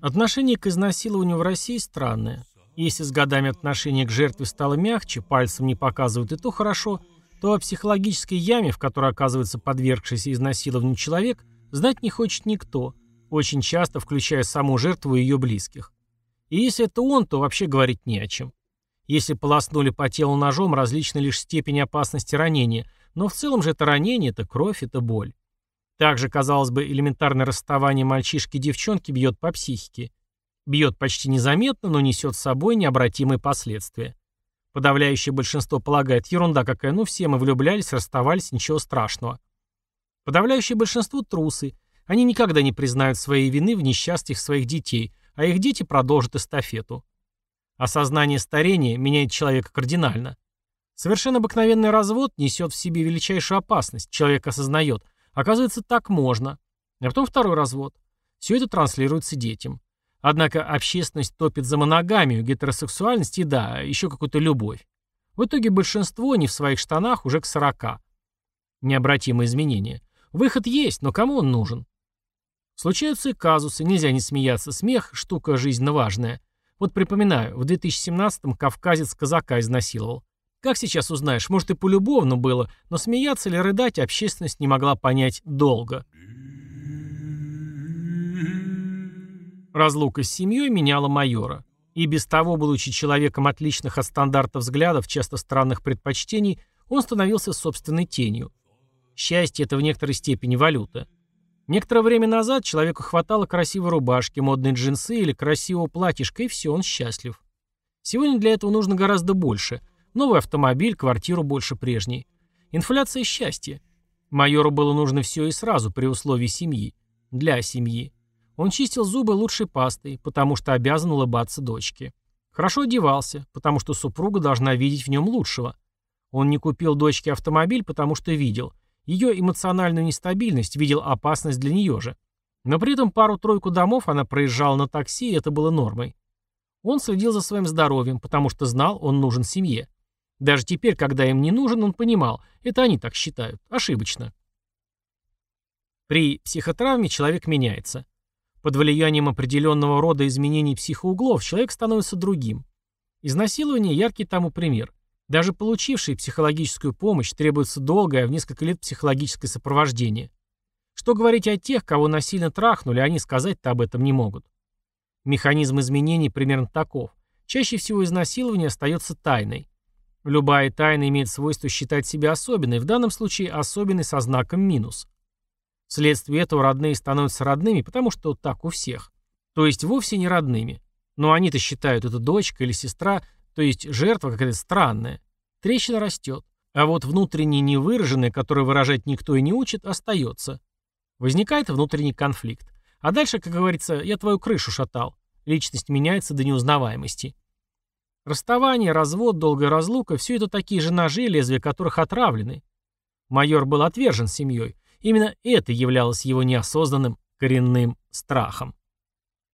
Отношение к изнасилованию в России странное. Если с годами отношение к жертве стало мягче, пальцем не показывают и то хорошо, то о психологической яме, в которой оказывается подвергшийся изнасилованию человек, знать не хочет никто, очень часто включая саму жертву и ее близких. И если это он, то вообще говорить не о чем. Если полоснули по телу ножом, различна лишь степень опасности ранения, но в целом же это ранение, это кровь, это боль. Также, казалось бы, элементарное расставание мальчишки и девчонки бьет по психике. Бьет почти незаметно, но несет с собой необратимые последствия. Подавляющее большинство полагает, ерунда какая, ну все мы влюблялись, расставались, ничего страшного. Подавляющее большинство трусы. Они никогда не признают своей вины в несчастьях своих детей, а их дети продолжат эстафету. Осознание старения меняет человека кардинально. Совершенно обыкновенный развод несет в себе величайшую опасность. Человек осознает – Оказывается, так можно. А потом второй развод. Все это транслируется детям. Однако общественность топит за моногамию, гетеросексуальность и, да, еще какую-то любовь. В итоге большинство не в своих штанах уже к 40. Необратимые изменения. Выход есть, но кому он нужен? Случаются и казусы, нельзя не смеяться. Смех – штука жизненно важная. Вот припоминаю, в 2017-м кавказец казака изнасиловал. Как сейчас узнаешь, может и полюбовно было, но смеяться или рыдать общественность не могла понять долго. Разлука с семьей меняла майора. И без того, будучи человеком отличных от стандартов взглядов, часто странных предпочтений, он становился собственной тенью. Счастье – это в некоторой степени валюта. Некоторое время назад человеку хватало красивой рубашки, модной джинсы или красивого платьишка, и все, он счастлив. Сегодня для этого нужно гораздо больше – Новый автомобиль, квартиру больше прежней. Инфляция счастья. Майору было нужно все и сразу, при условии семьи. Для семьи. Он чистил зубы лучшей пастой, потому что обязан улыбаться дочке. Хорошо одевался, потому что супруга должна видеть в нем лучшего. Он не купил дочке автомобиль, потому что видел. Ее эмоциональную нестабильность, видел опасность для нее же. Но при этом пару-тройку домов она проезжала на такси, и это было нормой. Он следил за своим здоровьем, потому что знал, он нужен семье. Даже теперь, когда им не нужен, он понимал, это они так считают, ошибочно. При психотравме человек меняется. Под влиянием определенного рода изменений психоуглов человек становится другим. Изнасилование – яркий тому пример. Даже получивший психологическую помощь требуется долгое, в несколько лет психологическое сопровождение. Что говорить о тех, кого насильно трахнули, они сказать-то об этом не могут. Механизм изменений примерно таков. Чаще всего изнасилование остается тайной. Любая тайна имеет свойство считать себя особенной, в данном случае особенной со знаком минус. Вследствие этого родные становятся родными, потому что так у всех. То есть вовсе не родными. Но они-то считают это дочка или сестра, то есть жертва какая-то странная. Трещина растет. А вот внутренне невыраженное, которое выражать никто и не учит, остается. Возникает внутренний конфликт. А дальше, как говорится, я твою крышу шатал. Личность меняется до неузнаваемости. Расставание, развод, долгая разлука – все это такие же ножи, лезвия которых отравлены. Майор был отвержен семьей. Именно это являлось его неосознанным коренным страхом.